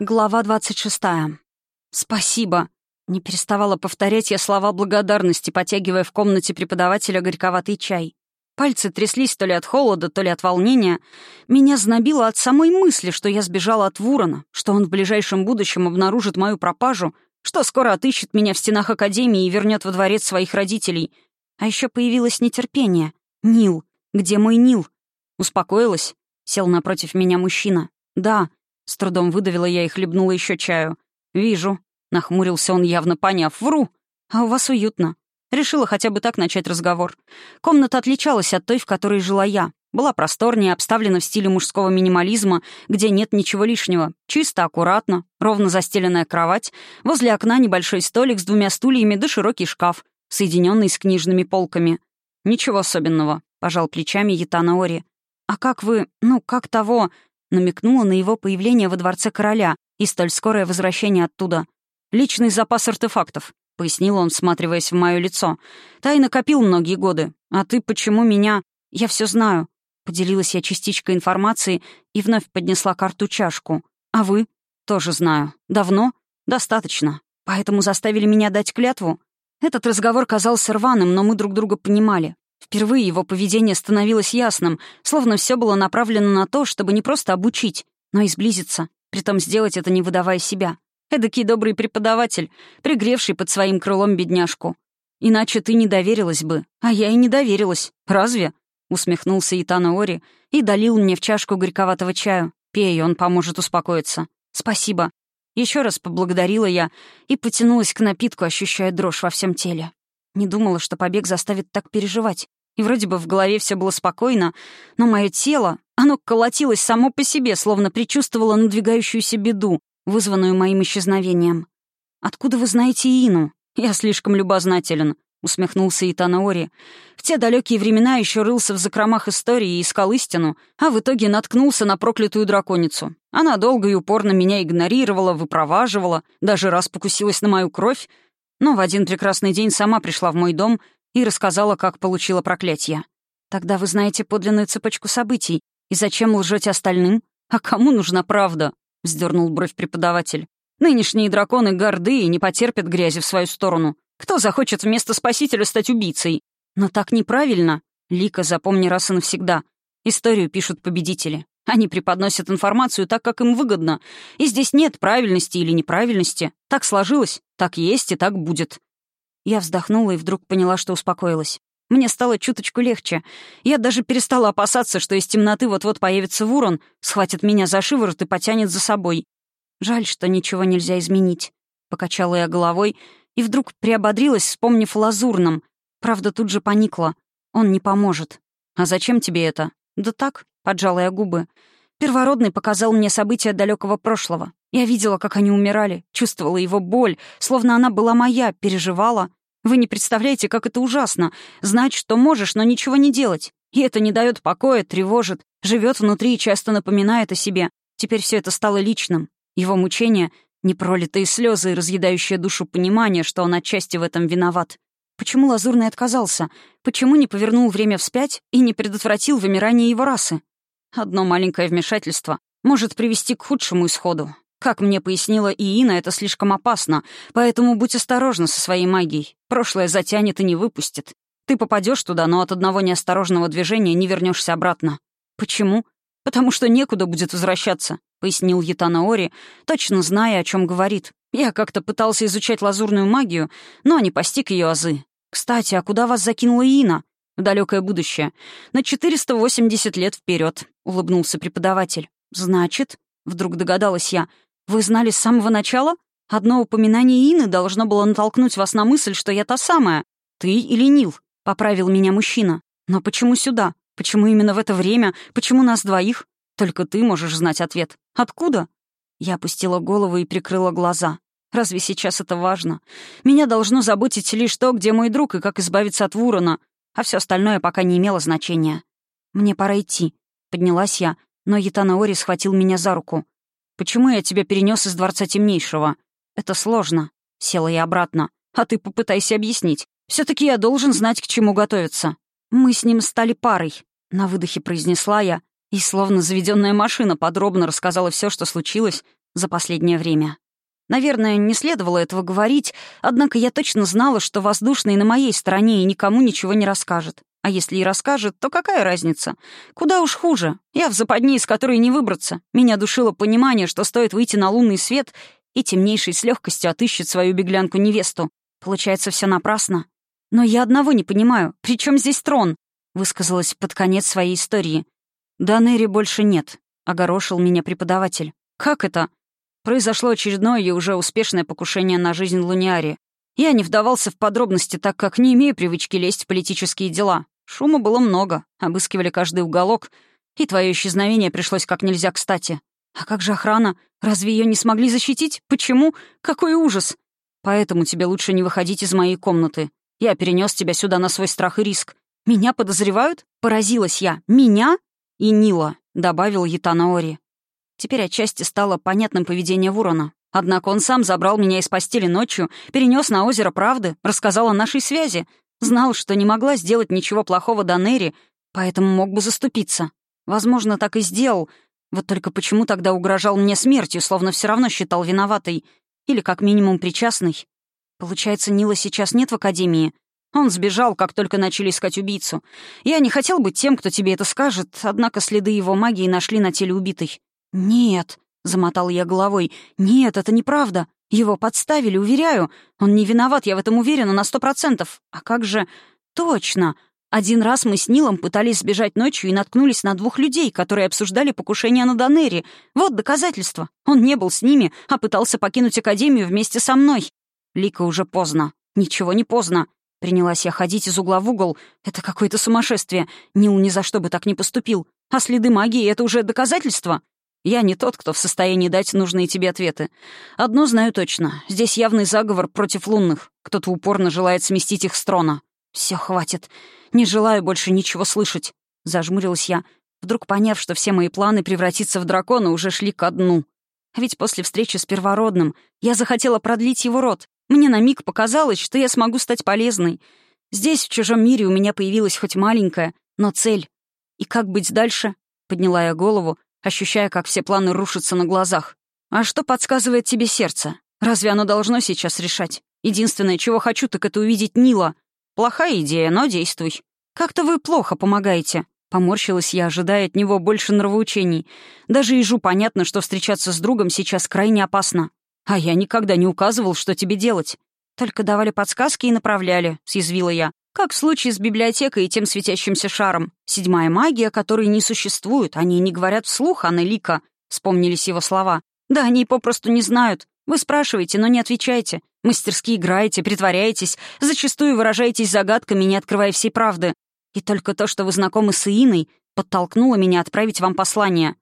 Глава 26. «Спасибо!» Не переставала повторять я слова благодарности, потягивая в комнате преподавателя горьковатый чай. Пальцы тряслись то ли от холода, то ли от волнения. Меня знобило от самой мысли, что я сбежала от Вурона, что он в ближайшем будущем обнаружит мою пропажу, что скоро отыщет меня в стенах Академии и вернет во дворец своих родителей. А еще появилось нетерпение. «Нил! Где мой Нил?» Успокоилась. Сел напротив меня мужчина. «Да, с трудом выдавила я и хлебнула еще чаю. «Вижу», — нахмурился он, явно поняв. «Вру. А у вас уютно». Решила хотя бы так начать разговор. Комната отличалась от той, в которой жила я. Была просторнее, обставлена в стиле мужского минимализма, где нет ничего лишнего. Чисто, аккуратно, ровно застеленная кровать, возле окна небольшой столик с двумя стульями да широкий шкаф, соединенный с книжными полками. «Ничего особенного», — пожал плечами Ятана Ори. «А как вы, ну, как того, намекнула на его появление во дворце короля и столь скорое возвращение оттуда. «Личный запас артефактов», — пояснил он, всматриваясь в мое лицо. «Тай накопил многие годы. А ты почему меня...» «Я все знаю». Поделилась я частичкой информации и вновь поднесла карту чашку. «А вы?» «Тоже знаю. Давно?» «Достаточно. Поэтому заставили меня дать клятву?» Этот разговор казался рваным, но мы друг друга понимали. Впервые его поведение становилось ясным, словно все было направлено на то, чтобы не просто обучить, но и сблизиться, притом сделать это не выдавая себя. Эдакий добрый преподаватель, пригревший под своим крылом бедняжку. Иначе ты не доверилась бы. А я и не доверилась. Разве? Усмехнулся Итана Ори и долил мне в чашку горьковатого чаю. Пей, он поможет успокоиться. Спасибо. Еще раз поблагодарила я и потянулась к напитку, ощущая дрожь во всем теле. Не думала, что побег заставит так переживать. И вроде бы в голове все было спокойно, но мое тело, оно колотилось само по себе, словно предчувствовало надвигающуюся беду, вызванную моим исчезновением. «Откуда вы знаете Ину?» «Я слишком любознателен», — усмехнулся Итанаори. «В те далекие времена еще рылся в закромах истории и искал истину, а в итоге наткнулся на проклятую драконицу. Она долго и упорно меня игнорировала, выпроваживала, даже раз покусилась на мою кровь, но в один прекрасный день сама пришла в мой дом и рассказала, как получила проклятие. Тогда вы знаете подлинную цепочку событий. И зачем лжете остальным? А кому нужна правда? Вздернул бровь преподаватель. Нынешние драконы горды и не потерпят грязи в свою сторону. Кто захочет вместо спасителя стать убийцей? Но так неправильно. Лика, запомни раз и навсегда. Историю пишут победители. Они преподносят информацию так, как им выгодно. И здесь нет правильности или неправильности. Так сложилось, так есть и так будет. Я вздохнула и вдруг поняла, что успокоилась. Мне стало чуточку легче. Я даже перестала опасаться, что из темноты вот-вот появится Вурон, схватит меня за шиворот и потянет за собой. Жаль, что ничего нельзя изменить. Покачала я головой и вдруг приободрилась, вспомнив о Лазурном. Правда, тут же поникла. Он не поможет. «А зачем тебе это?» «Да так», — поджала я губы. Первородный показал мне события далекого прошлого. Я видела, как они умирали, чувствовала его боль, словно она была моя, переживала. Вы не представляете, как это ужасно — знать, что можешь, но ничего не делать. И это не дает покоя, тревожит, живет внутри и часто напоминает о себе. Теперь все это стало личным. Его мучения — непролитые слезы и разъедающее душу понимание, что он отчасти в этом виноват. Почему Лазурный отказался? Почему не повернул время вспять и не предотвратил вымирание его расы? Одно маленькое вмешательство может привести к худшему исходу. Как мне пояснила Иина, это слишком опасно, поэтому будь осторожна со своей магией. Прошлое затянет и не выпустит. Ты попадешь туда, но от одного неосторожного движения не вернешься обратно. Почему? Потому что некуда будет возвращаться, пояснил Ятана Ори, точно зная, о чем говорит. Я как-то пытался изучать лазурную магию, но не постиг ее азы. Кстати, а куда вас закинула Иина? В далекое будущее. На 480 лет вперед, улыбнулся преподаватель. Значит, вдруг догадалась я, «Вы знали с самого начала? Одно упоминание Ины должно было натолкнуть вас на мысль, что я та самая. Ты или Нил?» — поправил меня мужчина. «Но почему сюда? Почему именно в это время? Почему нас двоих? Только ты можешь знать ответ. Откуда?» Я опустила голову и прикрыла глаза. «Разве сейчас это важно? Меня должно заботить лишь то, где мой друг и как избавиться от Вурона, а все остальное пока не имело значения. Мне пора идти», — поднялась я, но Ятанаори схватил меня за руку. Почему я тебя перенес из Дворца Темнейшего? Это сложно. Села я обратно. А ты попытайся объяснить. все таки я должен знать, к чему готовиться. Мы с ним стали парой. На выдохе произнесла я, и словно заведенная машина подробно рассказала все, что случилось, за последнее время. Наверное, не следовало этого говорить, однако я точно знала, что воздушный на моей стороне и никому ничего не расскажет. А если и расскажет, то какая разница? Куда уж хуже. Я в западне, из которой не выбраться. Меня душило понимание, что стоит выйти на лунный свет, и темнейший с легкостью отыщет свою беглянку-невесту. Получается, все напрасно. Но я одного не понимаю. При чем здесь трон? Высказалась под конец своей истории. Да Нэри больше нет», — огорошил меня преподаватель. «Как это?» Произошло очередное и уже успешное покушение на жизнь Луниари. Я не вдавался в подробности, так как не имею привычки лезть в политические дела. Шума было много, обыскивали каждый уголок, и твое исчезновение пришлось как нельзя кстати. А как же охрана? Разве ее не смогли защитить? Почему? Какой ужас! Поэтому тебе лучше не выходить из моей комнаты. Я перенес тебя сюда на свой страх и риск. Меня подозревают? Поразилась я. Меня? И Нила, добавил Ятанаори. Теперь отчасти стало понятным поведение Ворона. Однако он сам забрал меня из постели ночью, перенес на озеро правды, рассказал о нашей связи. Знал, что не могла сделать ничего плохого Данери, поэтому мог бы заступиться. Возможно, так и сделал. Вот только почему тогда угрожал мне смертью, словно все равно считал виноватой? Или как минимум причастной? Получается, Нила сейчас нет в Академии? Он сбежал, как только начали искать убийцу. Я не хотел быть тем, кто тебе это скажет, однако следы его магии нашли на теле убитой. «Нет», — замотал я головой, — «нет, это неправда. Его подставили, уверяю. Он не виноват, я в этом уверена на сто процентов. А как же...» «Точно. Один раз мы с Нилом пытались сбежать ночью и наткнулись на двух людей, которые обсуждали покушение на Данери. Вот доказательство. Он не был с ними, а пытался покинуть Академию вместе со мной. Лика уже поздно. Ничего не поздно. Принялась я ходить из угла в угол. Это какое-то сумасшествие. Нил ни за что бы так не поступил. А следы магии — это уже доказательство. Я не тот, кто в состоянии дать нужные тебе ответы. Одно знаю точно. Здесь явный заговор против лунных. Кто-то упорно желает сместить их с трона. Все, хватит. Не желаю больше ничего слышать. Зажмурилась я, вдруг поняв, что все мои планы превратиться в дракона уже шли ко дну. Ведь после встречи с первородным я захотела продлить его род. Мне на миг показалось, что я смогу стать полезной. Здесь, в чужом мире, у меня появилась хоть маленькая, но цель. И как быть дальше? Подняла я голову, ощущая, как все планы рушатся на глазах. «А что подсказывает тебе сердце? Разве оно должно сейчас решать? Единственное, чего хочу, так это увидеть Нила. Плохая идея, но действуй. Как-то вы плохо помогаете». Поморщилась я, ожидая от него больше нравоучений. Даже ежу понятно, что встречаться с другом сейчас крайне опасно. А я никогда не указывал, что тебе делать. Только давали подсказки и направляли, съязвила я. Как в случае с библиотекой и тем светящимся шаром. Седьмая магия, которой не существует, они не говорят вслух, Аннелика. Вспомнились его слова. Да, они попросту не знают. Вы спрашиваете, но не отвечаете. Мастерски играете, притворяетесь, зачастую выражаетесь загадками, не открывая всей правды. И только то, что вы знакомы с Ииной, подтолкнуло меня отправить вам послание.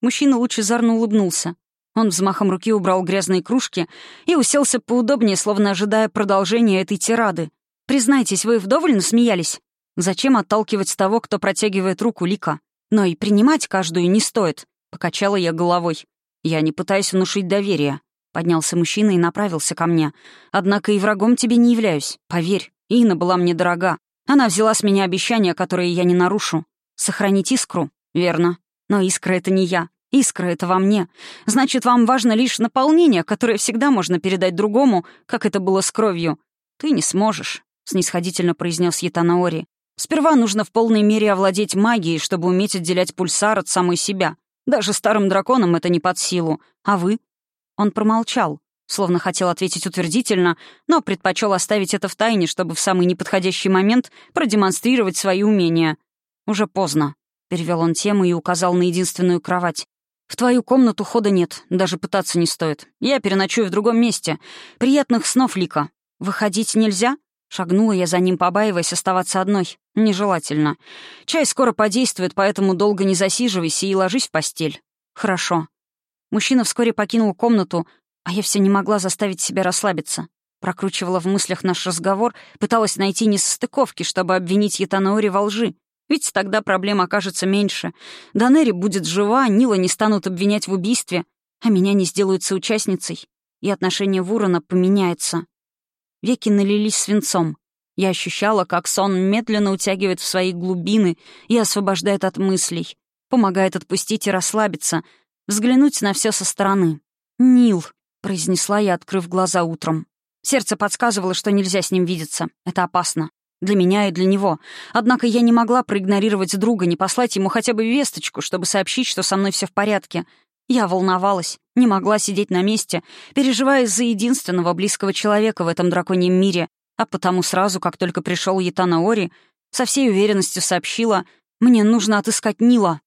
Мужчина лучезарно улыбнулся. Он взмахом руки убрал грязные кружки и уселся поудобнее, словно ожидая продолжения этой тирады. Признайтесь, вы вдоволь насмеялись? Зачем отталкивать того, кто протягивает руку Лика? Но и принимать каждую не стоит. Покачала я головой. Я не пытаюсь внушить доверие. Поднялся мужчина и направился ко мне. Однако и врагом тебе не являюсь. Поверь, Инна была мне дорога. Она взяла с меня обещание, которое я не нарушу. Сохранить искру? Верно. Но искра — это не я. Искра — это во мне. Значит, вам важно лишь наполнение, которое всегда можно передать другому, как это было с кровью. Ты не сможешь снисходительно произнес Ятанаори. «Сперва нужно в полной мере овладеть магией, чтобы уметь отделять пульсар от самой себя. Даже старым драконам это не под силу. А вы?» Он промолчал, словно хотел ответить утвердительно, но предпочел оставить это в тайне, чтобы в самый неподходящий момент продемонстрировать свои умения. «Уже поздно», — перевел он тему и указал на единственную кровать. «В твою комнату хода нет, даже пытаться не стоит. Я переночую в другом месте. Приятных снов, Лика. Выходить нельзя?» Шагнула я за ним, побаиваясь оставаться одной. Нежелательно. Чай скоро подействует, поэтому долго не засиживайся и ложись в постель. Хорошо. Мужчина вскоре покинул комнату, а я все не могла заставить себя расслабиться. Прокручивала в мыслях наш разговор, пыталась найти несостыковки, чтобы обвинить Ятанаори во лжи. Ведь тогда проблем окажется меньше. Данери будет жива, Нила не станут обвинять в убийстве, а меня не сделают соучастницей, и отношение Вурона поменяется. Веки налились свинцом. Я ощущала, как сон медленно утягивает в свои глубины и освобождает от мыслей, помогает отпустить и расслабиться, взглянуть на все со стороны. «Нил», — произнесла я, открыв глаза утром. Сердце подсказывало, что нельзя с ним видеться. Это опасно. Для меня и для него. Однако я не могла проигнорировать друга, не послать ему хотя бы весточку, чтобы сообщить, что со мной все в порядке. Я волновалась, не могла сидеть на месте, переживая из-за единственного близкого человека в этом драконьем мире, а потому сразу, как только пришел Ятана Ори, со всей уверенностью сообщила «Мне нужно отыскать Нила».